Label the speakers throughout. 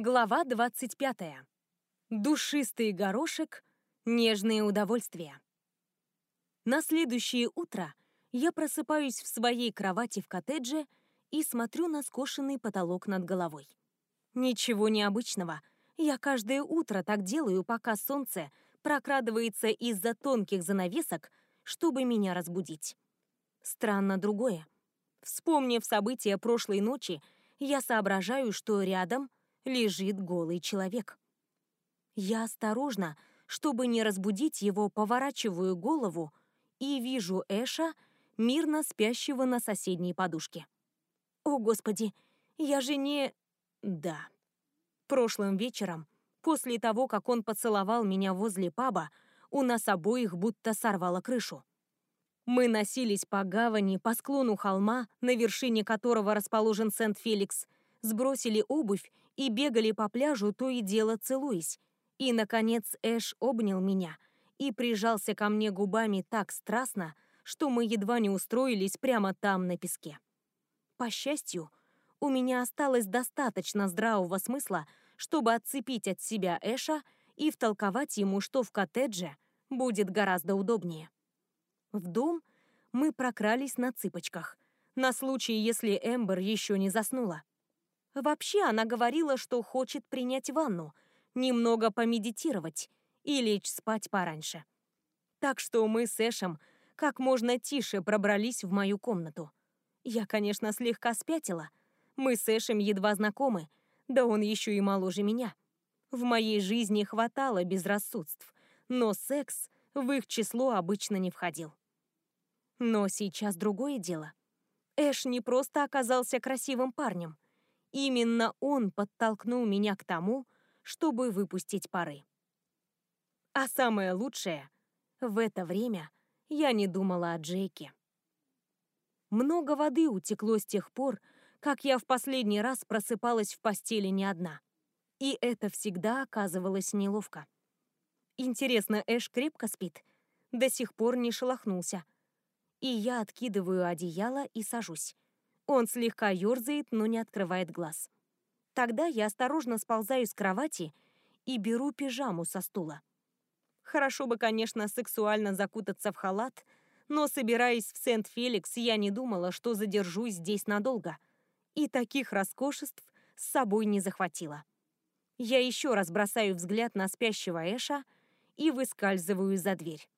Speaker 1: Глава 25. Душистый горошек, нежные удовольствия. На следующее утро я просыпаюсь в своей кровати в коттедже и смотрю на скошенный потолок над головой. Ничего необычного. Я каждое утро так делаю, пока солнце прокрадывается из-за тонких занавесок, чтобы меня разбудить. Странно другое. Вспомнив события прошлой ночи, я соображаю, что рядом лежит голый человек. Я осторожно, чтобы не разбудить его, поворачиваю голову и вижу Эша, мирно спящего на соседней подушке. О, Господи, я же не... Да. Прошлым вечером, после того, как он поцеловал меня возле паба, у нас обоих будто сорвало крышу. Мы носились по гавани, по склону холма, на вершине которого расположен Сент-Феликс, сбросили обувь и бегали по пляжу, то и дело целуясь. И, наконец, Эш обнял меня и прижался ко мне губами так страстно, что мы едва не устроились прямо там, на песке. По счастью, у меня осталось достаточно здравого смысла, чтобы отцепить от себя Эша и втолковать ему, что в коттедже будет гораздо удобнее. В дом мы прокрались на цыпочках, на случай, если Эмбер еще не заснула. Вообще она говорила, что хочет принять ванну, немного помедитировать и лечь спать пораньше. Так что мы с Эшем как можно тише пробрались в мою комнату. Я, конечно, слегка спятила. Мы с Эшем едва знакомы, да он еще и моложе меня. В моей жизни хватало безрассудств, но секс в их число обычно не входил. Но сейчас другое дело. Эш не просто оказался красивым парнем — Именно он подтолкнул меня к тому, чтобы выпустить пары. А самое лучшее, в это время я не думала о Джейке. Много воды утекло с тех пор, как я в последний раз просыпалась в постели не одна. И это всегда оказывалось неловко. Интересно, Эш крепко спит? До сих пор не шелохнулся. И я откидываю одеяло и сажусь. Он слегка ерзает, но не открывает глаз. Тогда я осторожно сползаю с кровати и беру пижаму со стула. Хорошо бы, конечно, сексуально закутаться в халат, но, собираясь в Сент-Феликс, я не думала, что задержусь здесь надолго. И таких роскошеств с собой не захватила. Я еще раз бросаю взгляд на спящего Эша и выскальзываю за дверь.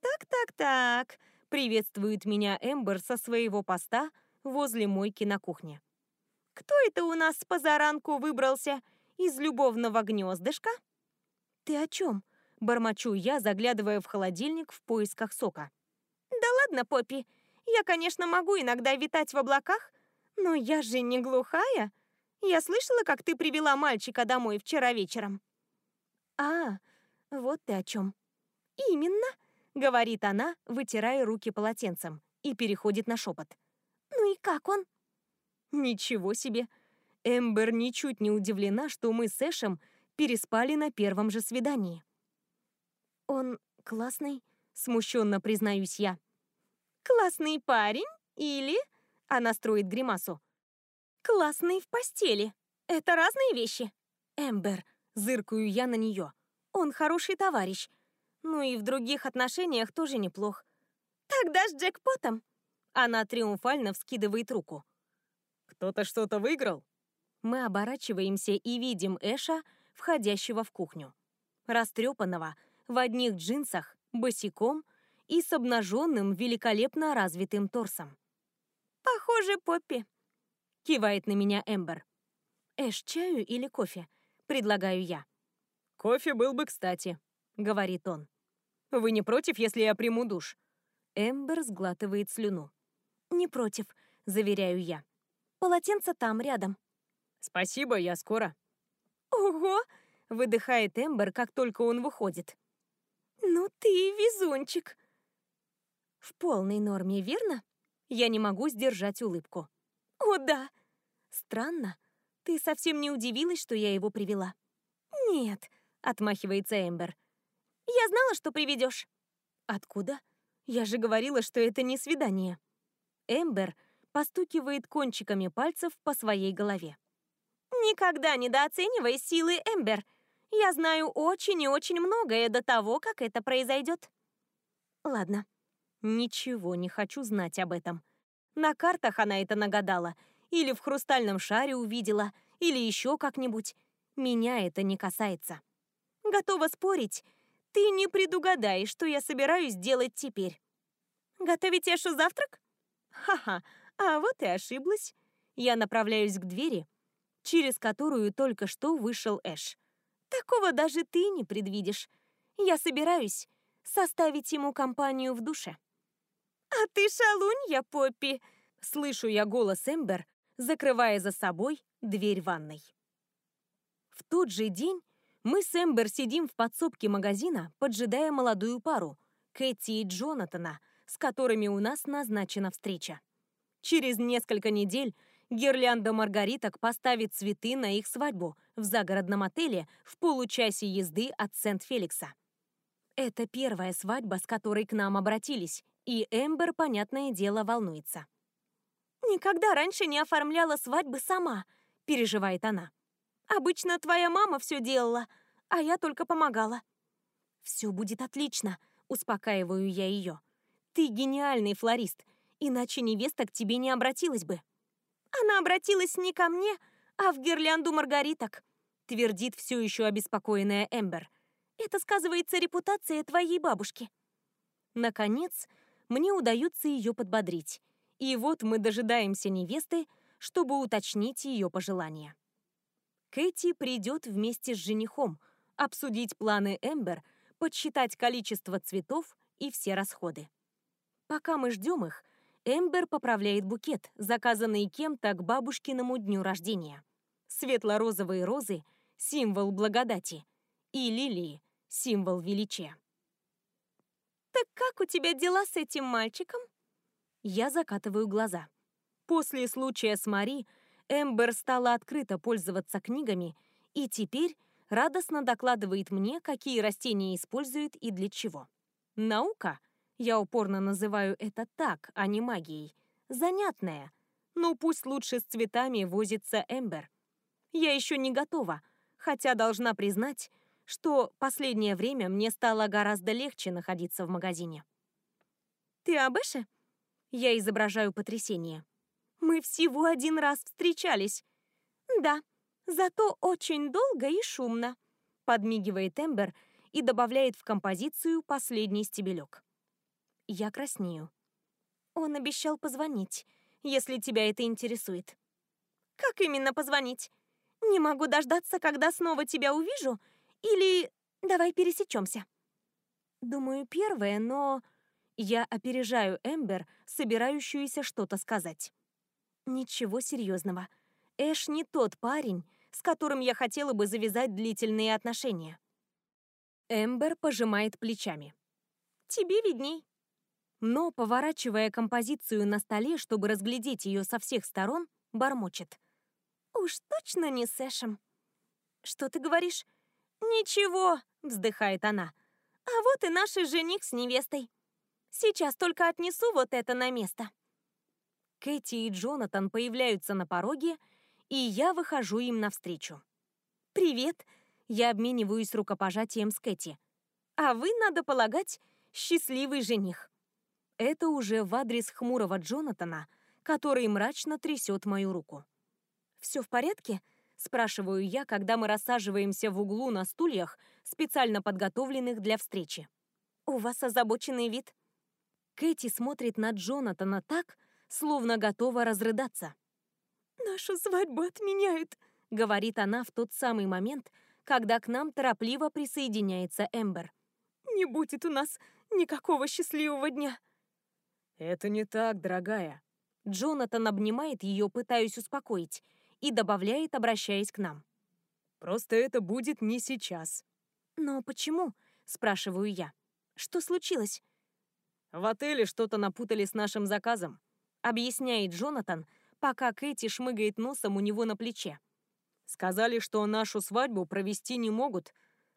Speaker 1: «Так-так-так», — приветствует меня Эмбер со своего поста — возле мойки на кухне. «Кто это у нас по заранку выбрался из любовного гнездышка?» «Ты о чем?» — бормочу я, заглядывая в холодильник в поисках сока. «Да ладно, Поппи, я, конечно, могу иногда витать в облаках, но я же не глухая. Я слышала, как ты привела мальчика домой вчера вечером». «А, вот ты о чем». «Именно», — говорит она, вытирая руки полотенцем, и переходит на шепот. «Ну и как он?» «Ничего себе!» Эмбер ничуть не удивлена, что мы с Эшем переспали на первом же свидании. «Он классный?» — смущенно признаюсь я. «Классный парень или...» — она строит гримасу. «Классный в постели. Это разные вещи». «Эмбер», — зыркаю я на нее. «Он хороший товарищ. Ну и в других отношениях тоже неплох». «Тогда с джекпотом», она триумфально вскидывает руку. «Кто-то что-то выиграл?» Мы оборачиваемся и видим Эша, входящего в кухню. Растрепанного, в одних джинсах, босиком и с обнаженным, великолепно развитым торсом. «Похоже, Поппи», — кивает на меня Эмбер. «Эш, чаю или кофе?» — предлагаю я. «Кофе был бы кстати», — говорит он. «Вы не против, если я приму душ?» Эмбер сглатывает слюну. «Не против», — заверяю я. «Полотенце там, рядом». «Спасибо, я скоро». «Ого!» — выдыхает Эмбер, как только он выходит. «Ну ты везунчик!» В полной норме, верно? Я не могу сдержать улыбку. «О, да!» «Странно. Ты совсем не удивилась, что я его привела?» «Нет», — отмахивается Эмбер. «Я знала, что приведешь». «Откуда? Я же говорила, что это не свидание». Эмбер постукивает кончиками пальцев по своей голове. Никогда недооценивай силы Эмбер. Я знаю очень и очень многое до того, как это произойдет. Ладно, ничего не хочу знать об этом. На картах она это нагадала, или в хрустальном шаре увидела, или еще как-нибудь. Меня это не касается. Готова спорить, ты не предугадаешь, что я собираюсь делать теперь. Готовить Эшу завтрак? Ха-ха, а вот и ошиблась. Я направляюсь к двери, через которую только что вышел Эш. Такого даже ты не предвидишь. Я собираюсь составить ему компанию в душе. «А ты шалунья, Поппи!» Слышу я голос Эмбер, закрывая за собой дверь ванной. В тот же день мы с Эмбер сидим в подсобке магазина, поджидая молодую пару, Кэти и Джонатана, с которыми у нас назначена встреча. Через несколько недель гирлянда маргариток поставит цветы на их свадьбу в загородном отеле в получасе езды от Сент-Феликса. Это первая свадьба, с которой к нам обратились, и Эмбер, понятное дело, волнуется. «Никогда раньше не оформляла свадьбы сама», — переживает она. «Обычно твоя мама все делала, а я только помогала». «Все будет отлично», — успокаиваю я ее. «Ты гениальный флорист, иначе невеста к тебе не обратилась бы». «Она обратилась не ко мне, а в гирлянду маргариток», — твердит все еще обеспокоенная Эмбер. «Это сказывается репутация твоей бабушки». Наконец, мне удается ее подбодрить. И вот мы дожидаемся невесты, чтобы уточнить ее пожелания. Кэти придет вместе с женихом, обсудить планы Эмбер, подсчитать количество цветов и все расходы. Пока мы ждем их, Эмбер поправляет букет, заказанный кем-то к бабушкиному дню рождения. Светло-розовые розы – символ благодати, и лилии – символ величия. «Так как у тебя дела с этим мальчиком?» Я закатываю глаза. После случая с Мари Эмбер стала открыто пользоваться книгами и теперь радостно докладывает мне, какие растения использует и для чего. Наука, я упорно называю это так, а не магией, занятная, но пусть лучше с цветами возится Эмбер. Я еще не готова, хотя должна признать, что последнее время мне стало гораздо легче находиться в магазине. «Ты об Эше?» Я изображаю потрясение. Мы всего один раз встречались. Да, зато очень долго и шумно. Подмигивает Эмбер и добавляет в композицию последний стебелек. Я краснею. Он обещал позвонить, если тебя это интересует. Как именно позвонить? Не могу дождаться, когда снова тебя увижу, или давай пересечемся. Думаю, первое, но я опережаю Эмбер, собирающуюся что-то сказать. Ничего серьезного. Эш не тот парень, с которым я хотела бы завязать длительные отношения. Эмбер пожимает плечами. Тебе видней. Но, поворачивая композицию на столе, чтобы разглядеть ее со всех сторон, бормочет. Уж точно не с Эшем. Что ты говоришь? Ничего, вздыхает она. А вот и наш жених с невестой. Сейчас только отнесу вот это на место». Кэти и Джонатан появляются на пороге, и я выхожу им навстречу. «Привет!» Я обмениваюсь рукопожатием с Кэти. «А вы, надо полагать, счастливый жених». Это уже в адрес хмурого Джонатана, который мрачно трясет мою руку. «Все в порядке?» — спрашиваю я, когда мы рассаживаемся в углу на стульях, специально подготовленных для встречи. «У вас озабоченный вид?» Кэти смотрит на Джонатана так, словно готова разрыдаться. «Нашу свадьбу отменяют», — говорит она в тот самый момент, когда к нам торопливо присоединяется Эмбер. «Не будет у нас никакого счастливого дня».
Speaker 2: «Это не так, дорогая».
Speaker 1: Джонатан обнимает ее, пытаясь успокоить, и добавляет, обращаясь к нам.
Speaker 2: «Просто это будет не сейчас».
Speaker 1: «Но почему?» — спрашиваю я. «Что случилось?»
Speaker 2: В отеле что-то напутали с нашим заказом», —
Speaker 1: объясняет Джонатан, пока Кэти шмыгает носом у него на плече.
Speaker 2: «Сказали, что нашу свадьбу провести не могут,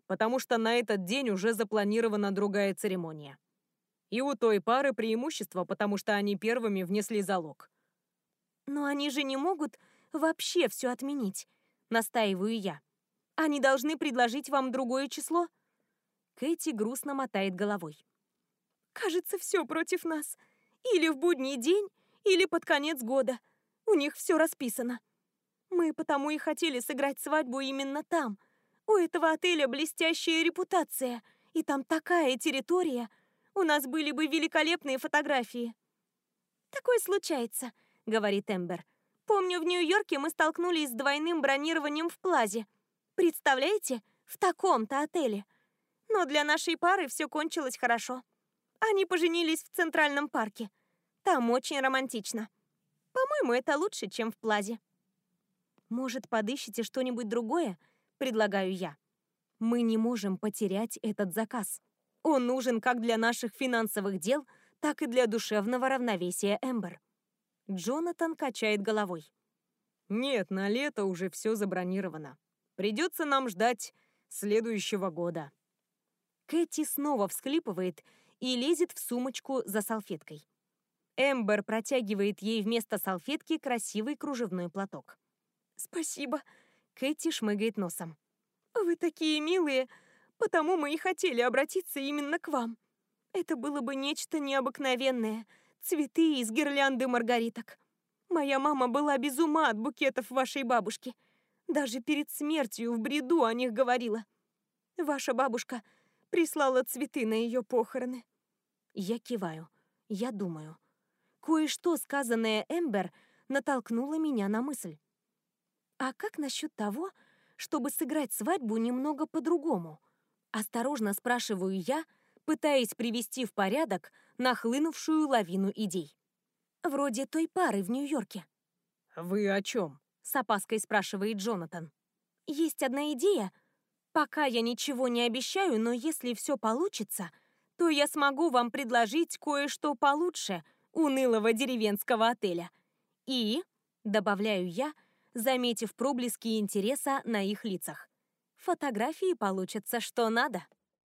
Speaker 2: потому что на этот день уже запланирована другая церемония. И у той пары преимущество, потому что они первыми внесли залог».
Speaker 1: «Но они же не могут вообще все отменить», настаиваю я. Они должны предложить вам другое число. Кэти грустно мотает головой. Кажется, все против нас. Или в будний день, или под конец года. У них все расписано. Мы потому и хотели сыграть свадьбу именно там. У этого отеля блестящая репутация, и там такая территория. У нас были бы великолепные фотографии. Такое случается, говорит Эмбер. Помню, в Нью-Йорке мы столкнулись с двойным бронированием в Плазе. Представляете, в таком-то отеле. Но для нашей пары все кончилось хорошо. Они поженились в Центральном парке. Там очень романтично. По-моему, это лучше, чем в Плазе. Может, подыщите что-нибудь другое? Предлагаю я. Мы не можем потерять этот заказ. Он нужен как для наших финансовых дел, так и для душевного равновесия Эмбер. Джонатан качает головой.
Speaker 2: Нет, на лето уже все забронировано. Придется нам ждать следующего года.
Speaker 1: Кэти снова всхлипывает и лезет в сумочку за салфеткой. Эмбер протягивает ей вместо салфетки красивый кружевной платок. «Спасибо», — Кэти шмыгает носом. «Вы такие милые, потому мы и хотели обратиться именно к вам. Это было бы нечто необыкновенное. Цветы из гирлянды маргариток. Моя мама была без ума от букетов вашей бабушки. Даже перед смертью в бреду о них говорила. Ваша бабушка прислала цветы на ее похороны. Я киваю. Я думаю. Кое-что, сказанное Эмбер, натолкнуло меня на мысль. А как насчет того, чтобы сыграть свадьбу немного по-другому? Осторожно спрашиваю я, пытаясь привести в порядок нахлынувшую лавину идей. Вроде той пары в Нью-Йорке.
Speaker 2: «Вы о чем?»
Speaker 1: — с опаской спрашивает Джонатан. «Есть одна идея. Пока я ничего не обещаю, но если все получится, то я смогу вам предложить кое-что получше унылого деревенского отеля. И, добавляю я, заметив проблески интереса на их лицах, фотографии получатся что надо.